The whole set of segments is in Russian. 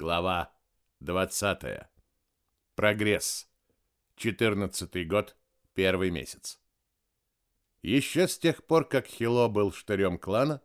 Глава 20. Прогресс. 14 год, первый месяц. Еще с тех пор, как Хило был штырем клана,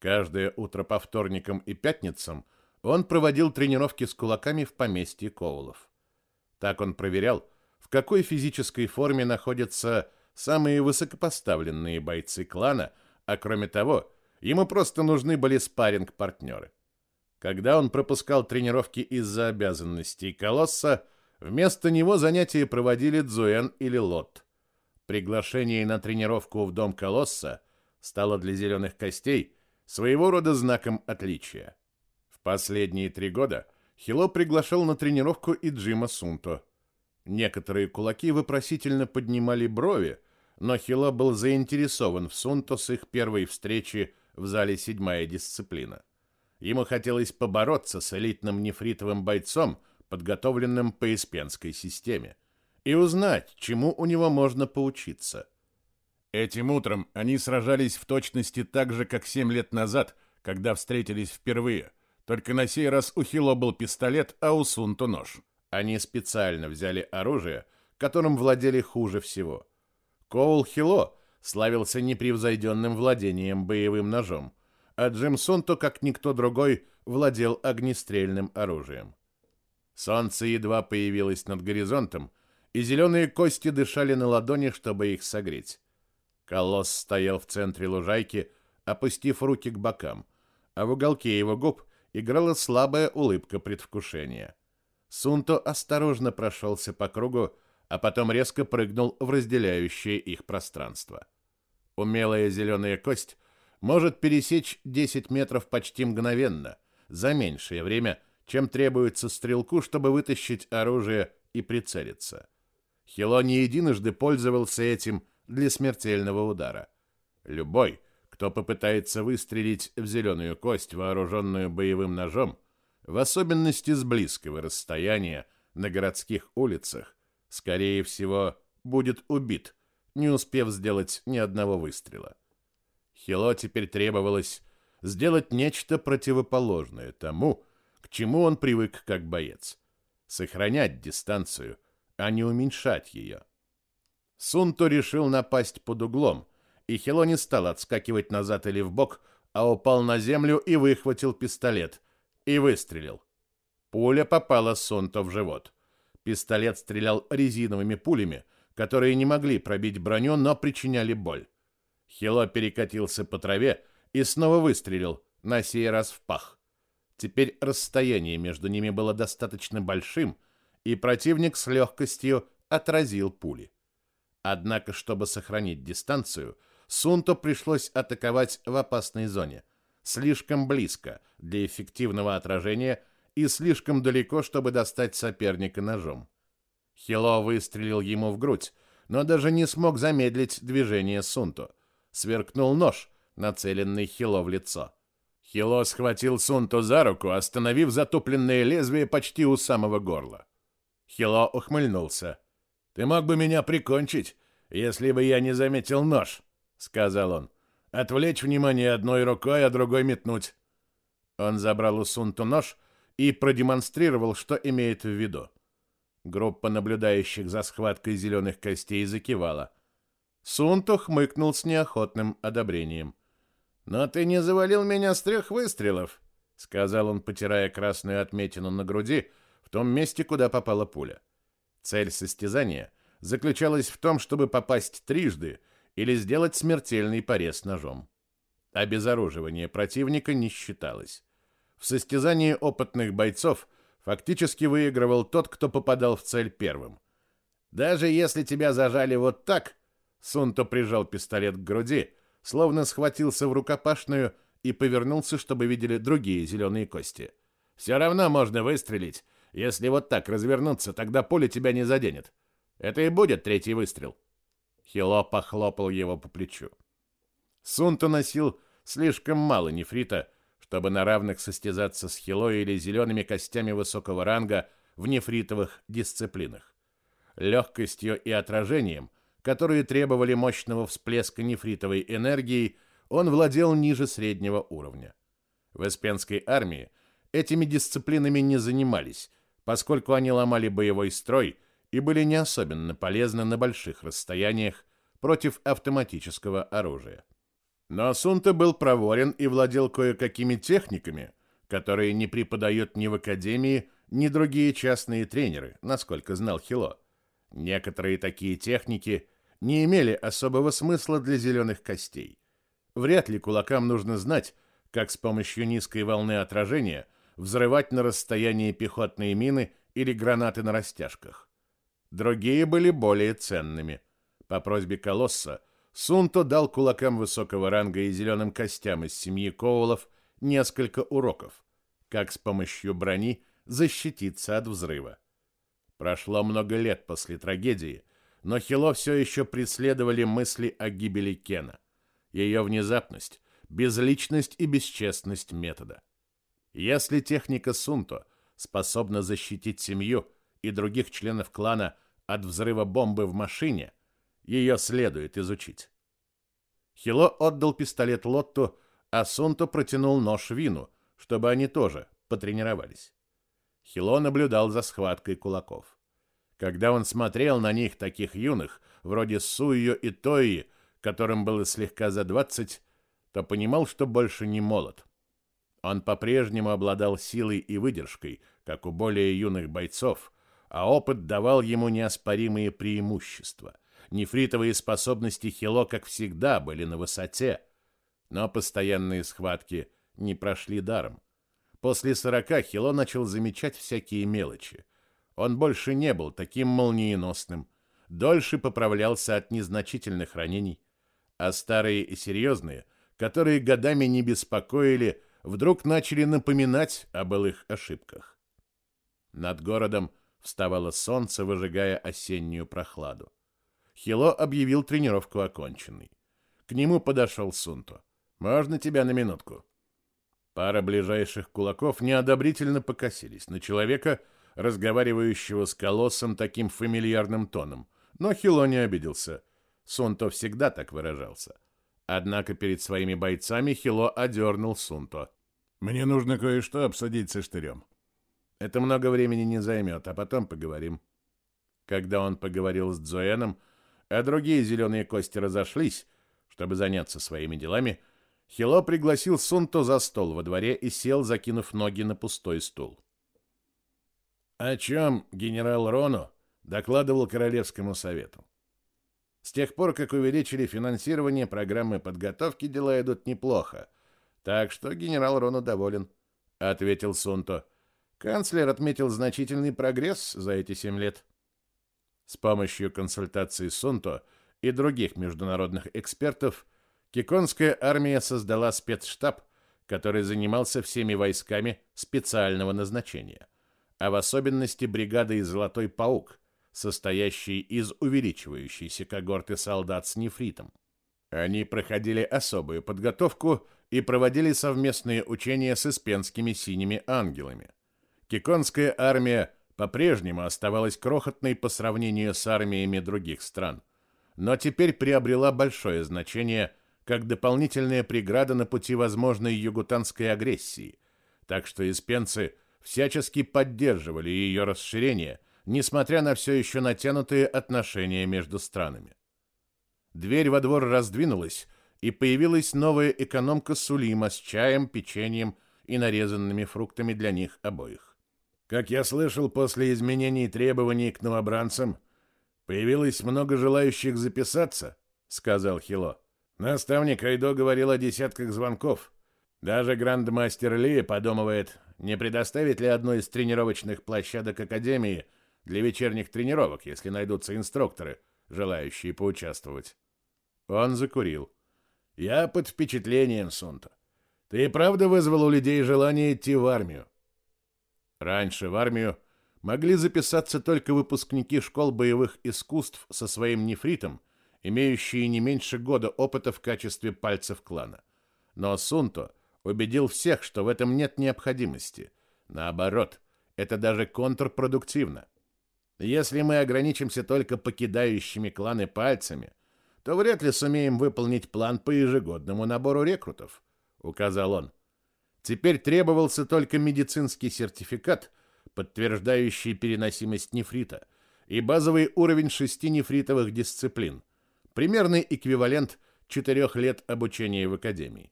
каждое утро по вторникам и пятницам он проводил тренировки с кулаками в поместье Коулов. Так он проверял, в какой физической форме находятся самые высокопоставленные бойцы клана, а кроме того, ему просто нужны были спарринг-партнеры. Когда он пропускал тренировки из-за обязанностей колосса, вместо него занятия проводили Дзуэн или Лот. Приглашение на тренировку в дом колосса стало для зеленых костей своего рода знаком отличия. В последние три года Хило приглашал на тренировку и Джима Сунто. Некоторые кулаки вопросительно поднимали брови, но Хило был заинтересован в Сунто с их первой встречи в зале «Седьмая дисциплина». Ему хотелось побороться с элитным нефритовым бойцом, подготовленным по Испенской системе, и узнать, чему у него можно поучиться. Этим утром они сражались в точности так же, как семь лет назад, когда встретились впервые. Только на сей раз у Хило был пистолет, а у Сунто нож. Они специально взяли оружие, которым владели хуже всего. Коул Хило славился непревзойденным владением боевым ножом, а Джим Сунто, как никто другой, владел огнестрельным оружием. Солнце едва появилось над горизонтом, и зеленые кости дышали на ладони, чтобы их согреть. Колосс стоял в центре лужайки, опустив руки к бокам, а в уголке его губ играла слабая улыбка предвкушения. Сунто осторожно прошелся по кругу, а потом резко прыгнул в разделяющее их пространство. Умелая зеленая кость может пересечь 10 метров почти мгновенно, за меньшее время, чем требуется стрелку, чтобы вытащить оружие и прицелиться. Хило не единожды пользовался этим для смертельного удара. Любой, кто попытается выстрелить в зеленую кость, вооруженную боевым ножом, в особенности с близкого расстояния на городских улицах, скорее всего, будет убит, не успев сделать ни одного выстрела. Хило теперь требовалось сделать нечто противоположное тому, к чему он привык как боец. Сохранять дистанцию, а не уменьшать ее. Сунто решил напасть под углом, и Хило не стал отскакивать назад или в бок, а упал на землю и выхватил пистолет. И выстрелил. Пуля попала Сунто в живот. Пистолет стрелял резиновыми пулями, которые не могли пробить броню, но причиняли боль. Хило перекатился по траве и снова выстрелил, на сей раз в пах. Теперь расстояние между ними было достаточно большим, и противник с легкостью отразил пули. Однако, чтобы сохранить дистанцию, Сунто пришлось атаковать в опасной зоне, слишком близко для эффективного отражения и слишком далеко, чтобы достать соперника ножом. Хило выстрелил ему в грудь, но даже не смог замедлить движение Сунто — сверкнул нож, нацеленный Хило в лицо. Хило схватил Сунту за руку, остановив затупленное лезвие почти у самого горла. Хило ухмыльнулся. «Ты мог бы меня прикончить, если бы я не заметил нож», — сказал он. «Отвлечь внимание одной рукой, а другой метнуть». Он забрал у Сунту нож и продемонстрировал, что имеет в виду. Группа наблюдающих за схваткой зеленых костей закивала. Сунто хмыкнул с неохотным одобрением. «Но ты не завалил меня с трех выстрелов», — сказал он, потирая красную отметину на груди в том месте, куда попала пуля. Цель состязания заключалась в том, чтобы попасть трижды или сделать смертельный порез ножом. Обезоруживание противника не считалось. В состязании опытных бойцов фактически выигрывал тот, кто попадал в цель первым. Даже если тебя зажали вот так, Сунто прижал пистолет к груди, словно схватился в рукопашную и повернулся, чтобы видели другие зеленые кости. «Все равно можно выстрелить. Если вот так развернуться, тогда пуля тебя не заденет. Это и будет третий выстрел». Хило похлопал его по плечу. Сунто носил слишком мало нефрита, чтобы на равных состязаться с Хило или зелеными костями высокого ранга в нефритовых дисциплинах. Легкостью и отражением которые требовали мощного всплеска нефритовой энергии, он владел ниже среднего уровня. В Эспенской армии этими дисциплинами не занимались, поскольку они ломали боевой строй и были не особенно полезны на больших расстояниях против автоматического оружия. Но Сунта был проворен и владел кое-какими техниками, которые не преподают ни в академии, ни другие частные тренеры, насколько знал Хило. Некоторые такие техники не имели особого смысла для зеленых костей. Вряд ли кулакам нужно знать, как с помощью низкой волны отражения взрывать на расстоянии пехотные мины или гранаты на растяжках. Другие были более ценными. По просьбе Колосса Сунто дал кулакам высокого ранга и зеленым костям из семьи Коулов несколько уроков, как с помощью брони защититься от взрыва. Прошло много лет после трагедии, но Хило все еще преследовали мысли о гибели Кена. Ее внезапность, безличность и бесчестность метода. Если техника Сунто способна защитить семью и других членов клана от взрыва бомбы в машине, ее следует изучить. Хило отдал пистолет Лотту, а Сунто протянул нож Вину, чтобы они тоже потренировались. Хило наблюдал за схваткой кулаков. Когда он смотрел на них, таких юных, вроде Суйо и Тои, которым было слегка за двадцать, то понимал, что больше не молод. Он по-прежнему обладал силой и выдержкой, как у более юных бойцов, а опыт давал ему неоспоримые преимущества. Нефритовые способности Хило, как всегда, были на высоте, но постоянные схватки не прошли даром. После сорока Хило начал замечать всякие мелочи. Он больше не был таким молниеносным, дольше поправлялся от незначительных ранений, а старые и серьезные, которые годами не беспокоили, вдруг начали напоминать о былых ошибках. Над городом вставало солнце, выжигая осеннюю прохладу. Хило объявил тренировку оконченной. К нему подошел Сунто. «Можно тебя на минутку?» Пара ближайших кулаков неодобрительно покосились на человека, разговаривающего с колоссом таким фамильярным тоном, но Хило не обиделся. Сунто всегда так выражался. Однако перед своими бойцами Хило одернул Сунто. «Мне нужно кое-что обсудить со штырем. Это много времени не займет, а потом поговорим». Когда он поговорил с Дзуэном, а другие зеленые кости разошлись, чтобы заняться своими делами, Хило пригласил Сунто за стол во дворе и сел, закинув ноги на пустой стул. О чем генерал Рону докладывал Королевскому совету. С тех пор, как увеличили финансирование программы подготовки, дела идут неплохо. Так что генерал Рону доволен, — ответил Сунто. Канцлер отметил значительный прогресс за эти семь лет. С помощью консультаций Сунто и других международных экспертов Киконская армия создала спецштаб, который занимался всеми войсками специального назначения, а в особенности бригадой «Золотой паук», состоящей из увеличивающейся когорты солдат с нефритом. Они проходили особую подготовку и проводили совместные учения с испенскими синими ангелами. Киконская армия по-прежнему оставалась крохотной по сравнению с армиями других стран, но теперь приобрела большое значение – как дополнительная преграда на пути возможной югутанской агрессии, так что испенцы всячески поддерживали ее расширение, несмотря на все еще натянутые отношения между странами. Дверь во двор раздвинулась, и появилась новая экономка Сулима с чаем, печеньем и нарезанными фруктами для них обоих. Как я слышал, после изменений требований к новобранцам появилось много желающих записаться, сказал Хило. Наставник Айдо говорил о десятках звонков. Даже грандмастер Ли подумывает, не предоставить ли одну из тренировочных площадок Академии для вечерних тренировок, если найдутся инструкторы, желающие поучаствовать. Он закурил. Я под впечатлением, Сунта. Ты и правда вызвал у людей желание идти в армию? Раньше в армию могли записаться только выпускники школ боевых искусств со своим нефритом имеющие не меньше года опыта в качестве пальцев клана. Но Сунто убедил всех, что в этом нет необходимости. Наоборот, это даже контрпродуктивно. Если мы ограничимся только покидающими кланы пальцами, то вряд ли сумеем выполнить план по ежегодному набору рекрутов, указал он. Теперь требовался только медицинский сертификат, подтверждающий переносимость нефрита, и базовый уровень шести нефритовых дисциплин, примерный эквивалент четырех лет обучения в академии.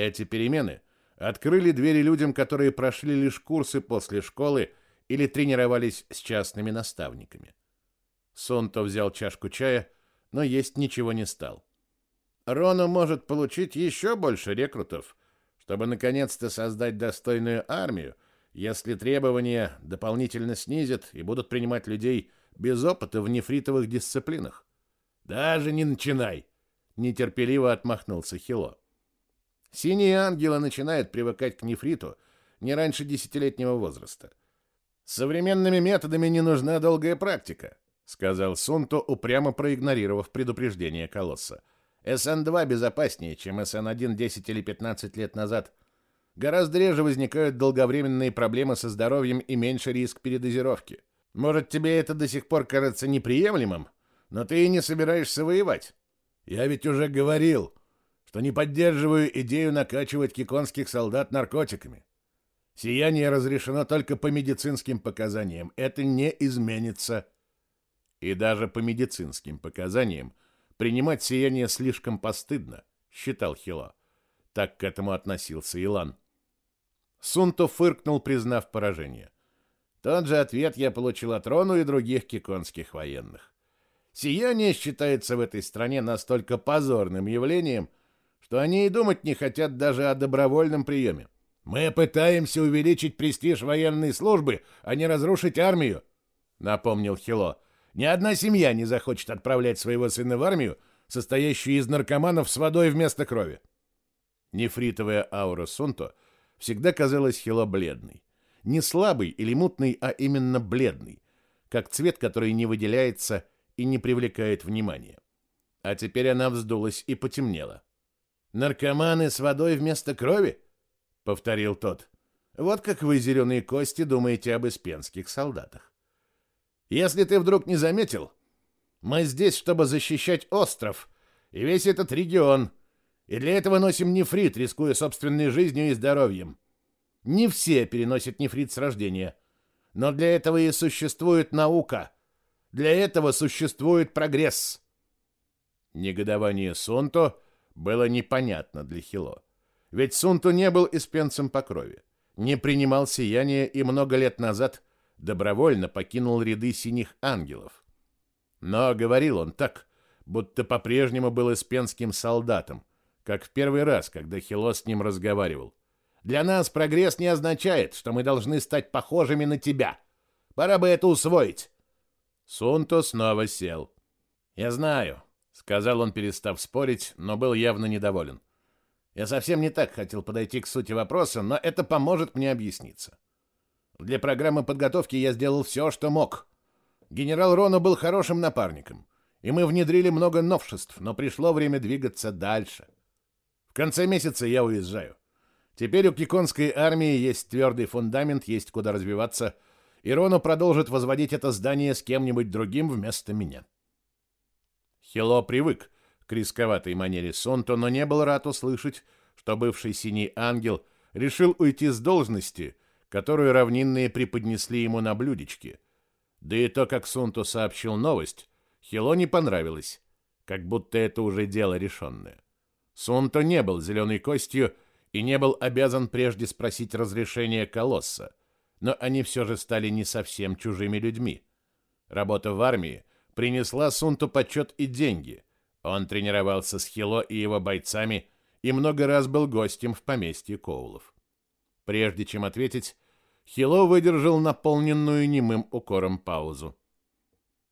Эти перемены открыли двери людям, которые прошли лишь курсы после школы или тренировались с частными наставниками. Сонто взял чашку чая, но есть ничего не стал. Рону может получить еще больше рекрутов, чтобы наконец-то создать достойную армию, если требования дополнительно снизят и будут принимать людей без опыта в нефритовых дисциплинах. Даже не начинай, нетерпеливо отмахнулся Хило. Синие ангелы начинают привыкать к нефриту не раньше десятилетнего возраста. Современными методами не нужна долгая практика, сказал Сунто, упрямо проигнорировав предупреждение колосса. СН-2 безопаснее, чем СН-1 10 или 15 лет назад. Гораздо реже возникают долговременные проблемы со здоровьем и меньше риск передозировки. Может, тебе это до сих пор кажется неприемлемым, но ты и не собираешься воевать. Я ведь уже говорил, что не поддерживаю идею накачивать киконских солдат наркотиками. Сияние разрешено только по медицинским показаниям. Это не изменится. И даже по медицинским показаниям Принимать сияние слишком постыдно, считал Хило. Так к этому относился Илан. Сунто фыркнул, признав поражение. Тот же ответ я получил от Рону и других киконских военных. Сияние считается в этой стране настолько позорным явлением, что они и думать не хотят даже о добровольном приеме. Мы пытаемся увеличить престиж военной службы, а не разрушить армию, напомнил Хило. Ни одна семья не захочет отправлять своего сына в армию, состоящую из наркоманов с водой вместо крови. Нефритовая аура Сунто всегда казалась Хило бледной. Не слабый или мутный, а именно бледный, как цвет, который не выделяется и не привлекает внимания. А теперь она вздулась и потемнела. «Наркоманы с водой вместо крови?» — повторил тот. «Вот как вы, зеленые кости, думаете об испенских солдатах. Если ты вдруг не заметил, мы здесь, чтобы защищать остров и весь этот регион, и для этого носим нефрит, рискуя собственной жизнью и здоровьем. Не все переносят нефрит с рождения, но для этого и существует наука. Для этого существует прогресс. Негодование Сунто было непонятно для Хило. Ведь Сунто не был испенцем по крови, не принимал сияние и много лет назад добровольно покинул ряды синих ангелов. Но говорил он так, будто по-прежнему был испенским солдатом, как в первый раз, когда Хило с ним разговаривал. «Для нас прогресс не означает, что мы должны стать похожими на тебя. Пора бы это усвоить». Сунто снова сел. «Я знаю», — сказал он, перестав спорить, но был явно недоволен. «Я совсем не так хотел подойти к сути вопроса, но это поможет мне объясниться. Для программы подготовки я сделал все, что мог. Генерал Роно был хорошим напарником, и мы внедрили много новшеств, но пришло время двигаться дальше. В конце месяца я уезжаю. Теперь у Киконской армии есть твердый фундамент, есть куда развиваться, и Роно продолжит возводить это здание с кем-нибудь другим вместо меня. Хило привык к рисковатой манере Сонто, но не был рад услышать, что бывший синий ангел решил уйти с должности — которую равнинные преподнесли ему на блюдечке. Да и то, как Сунту сообщил новость, Хило не понравилось, как будто это уже дело решенное. Сунто не был зеленой костью и не был обязан прежде спросить разрешения колосса, но они все же стали не совсем чужими людьми. Работа в армии принесла Сунту почет и деньги. Он тренировался с Хило и его бойцами и много раз был гостем в поместье Коулов. Прежде чем ответить, Хило выдержал наполненную немым укором паузу.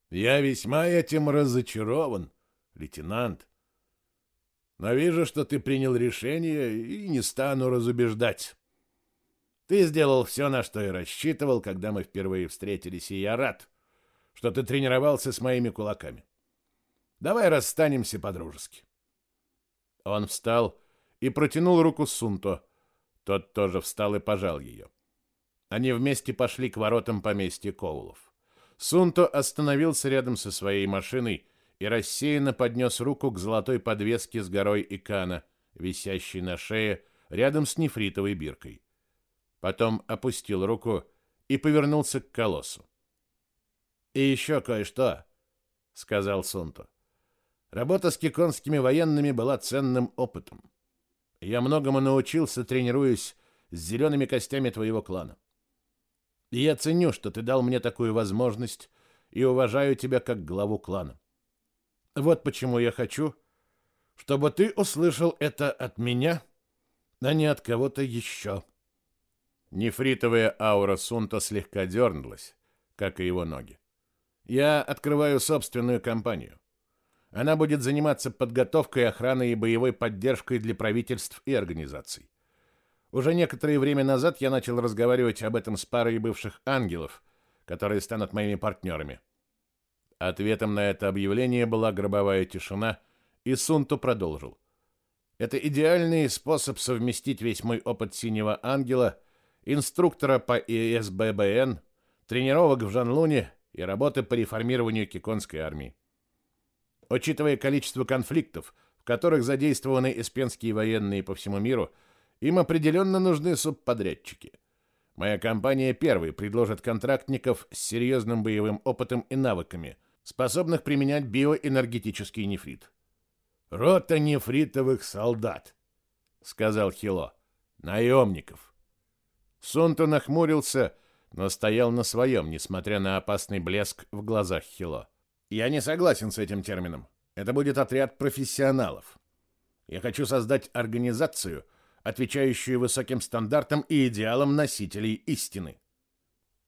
«Я весьма этим разочарован, лейтенант. Но вижу, что ты принял решение и не стану разубеждать. Ты сделал все, на что я рассчитывал, когда мы впервые встретились, и я рад, что ты тренировался с моими кулаками. Давай расстанемся по-дружески». Он встал и протянул руку Сунто. Тот тоже встал и пожал ее. Они вместе пошли к воротам поместья Коулов. Сунто остановился рядом со своей машиной и рассеянно поднес руку к золотой подвеске с горой Икана, висящей на шее рядом с нефритовой биркой. Потом опустил руку и повернулся к колоссу. «И еще кое-что», — сказал Сунто. «Работа с киконскими военными была ценным опытом. Я многому научился, тренируясь с зелеными костями твоего клана. И я ценю, что ты дал мне такую возможность и уважаю тебя как главу клана. Вот почему я хочу, чтобы ты услышал это от меня, а не от кого-то еще». Нефритовая аура Сунта слегка дернулась, как и его ноги. «Я открываю собственную компанию. Она будет заниматься подготовкой, охраной и боевой поддержкой для правительств и организаций. Уже некоторое время назад я начал разговаривать об этом с парой бывших ангелов, которые станут моими партнерами. Ответом на это объявление была гробовая тишина, и Сунту продолжил. Это идеальный способ совместить весь мой опыт синего ангела, инструктора по ИСББН, тренировок в Жанлуне и работы по реформированию киконской армии. Учитывая количество конфликтов, в которых задействованы эспенские военные по всему миру, им определенно нужны субподрядчики. Моя компания первой предложит контрактников с серьезным боевым опытом и навыками, способных применять биоэнергетический нефрит. «Рота нефритовых солдат», — сказал Хило. «Наемников». Сунто нахмурился, но стоял на своем, несмотря на опасный блеск в глазах Хило. Я не согласен с этим термином. Это будет отряд профессионалов. Я хочу создать организацию, отвечающую высоким стандартам и идеалам носителей истины.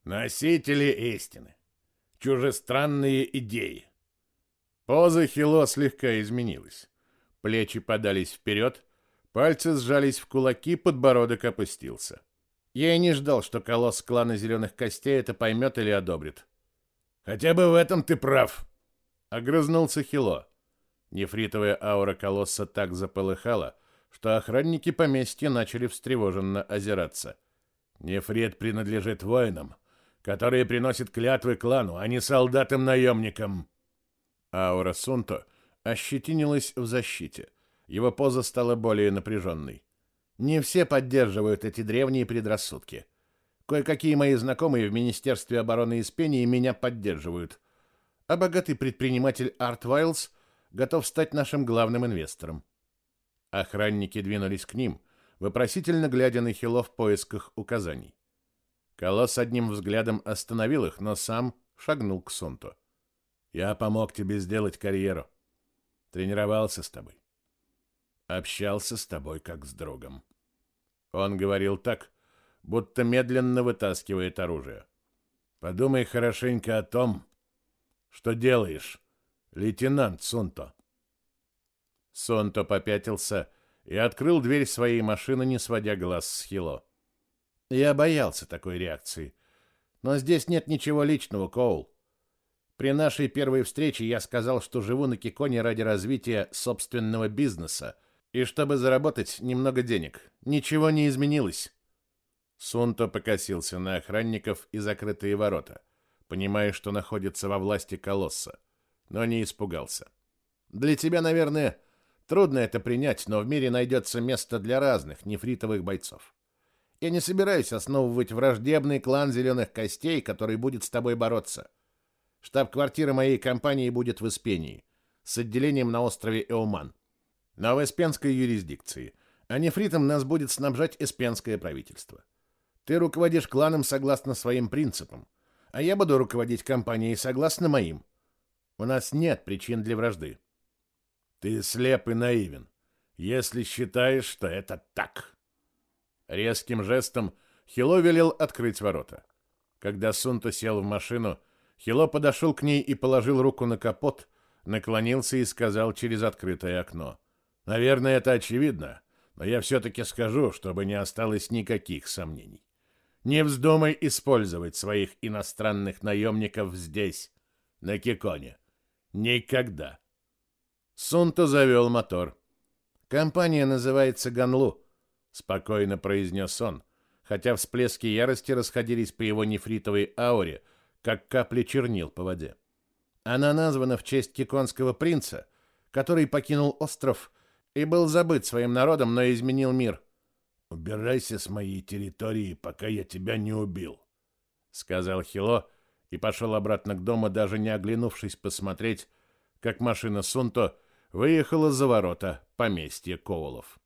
Носители истины. Чужестранные идеи. Поза Хило слегка изменилась. Плечи подались вперед, пальцы сжались в кулаки, подбородок опустился. Я и не ждал, что колосс клана Зеленых Костей это поймет или одобрит. «Хотя бы в этом ты прав», Огрызнулся Хило. Нефритовая аура колосса так заполыхала, что охранники поместья начали встревоженно озираться. Нефрит принадлежит воинам, которые приносят клятвы клану, а не солдатам-наемникам. Аура Сунто ощетинилась в защите. Его поза стала более напряженной. Не все поддерживают эти древние предрассудки. Кое-какие мои знакомые в Министерстве обороны Испении меня поддерживают а богатый предприниматель Арт Вайлз готов стать нашим главным инвестором. Охранники двинулись к ним, вопросительно глядя на Хило в поисках указаний. Колосс одним взглядом остановил их, но сам шагнул к Сунту. «Я помог тебе сделать карьеру. Тренировался с тобой. Общался с тобой, как с другом». Он говорил так, будто медленно вытаскивает оружие. «Подумай хорошенько о том, что делаешь, лейтенант Сунто? Сунто попятился и открыл дверь своей машины, не сводя глаз с Хило. Я боялся такой реакции. Но здесь нет ничего личного, Коул. При нашей первой встрече я сказал, что живу на Киконе ради развития собственного бизнеса и чтобы заработать немного денег. Ничего не изменилось. Сунто покосился на охранников и закрытые ворота понимая, что находится во власти колосса, но не испугался. Для тебя, наверное, трудно это принять, но в мире найдется место для разных нефритовых бойцов. Я не собираюсь основывать враждебный клан зеленых костей, который будет с тобой бороться. Штаб-квартира моей компании будет в Испении, с отделением на острове Эуман. Но в эспенской юрисдикции, а нефритом нас будет снабжать эспенское правительство. Ты руководишь кланом согласно своим принципам, а я буду руководить компанией согласно моим. У нас нет причин для вражды. Ты слеп и наивен, если считаешь, что это так. Резким жестом Хило велел открыть ворота. Когда Сунто сел в машину, Хило подошел к ней и положил руку на капот, наклонился и сказал через открытое окно. «Наверное, это очевидно, но я все-таки скажу, чтобы не осталось никаких сомнений. Не вздумай использовать своих иностранных наемников здесь, на Киконе. Никогда. Сунто завел мотор. Компания называется Ганлу, спокойно произнес он, хотя всплески ярости расходились по его нефритовой ауре, как капли чернил по воде. Она названа в честь киконского принца, который покинул остров и был забыт своим народом, но изменил мир. Убирайся с моей территории, пока я тебя не убил, сказал Хило и пошел обратно к дому, даже не оглянувшись посмотреть, как машина Сунто выехала за ворота поместья Коулов.